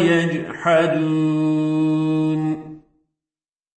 يجحدون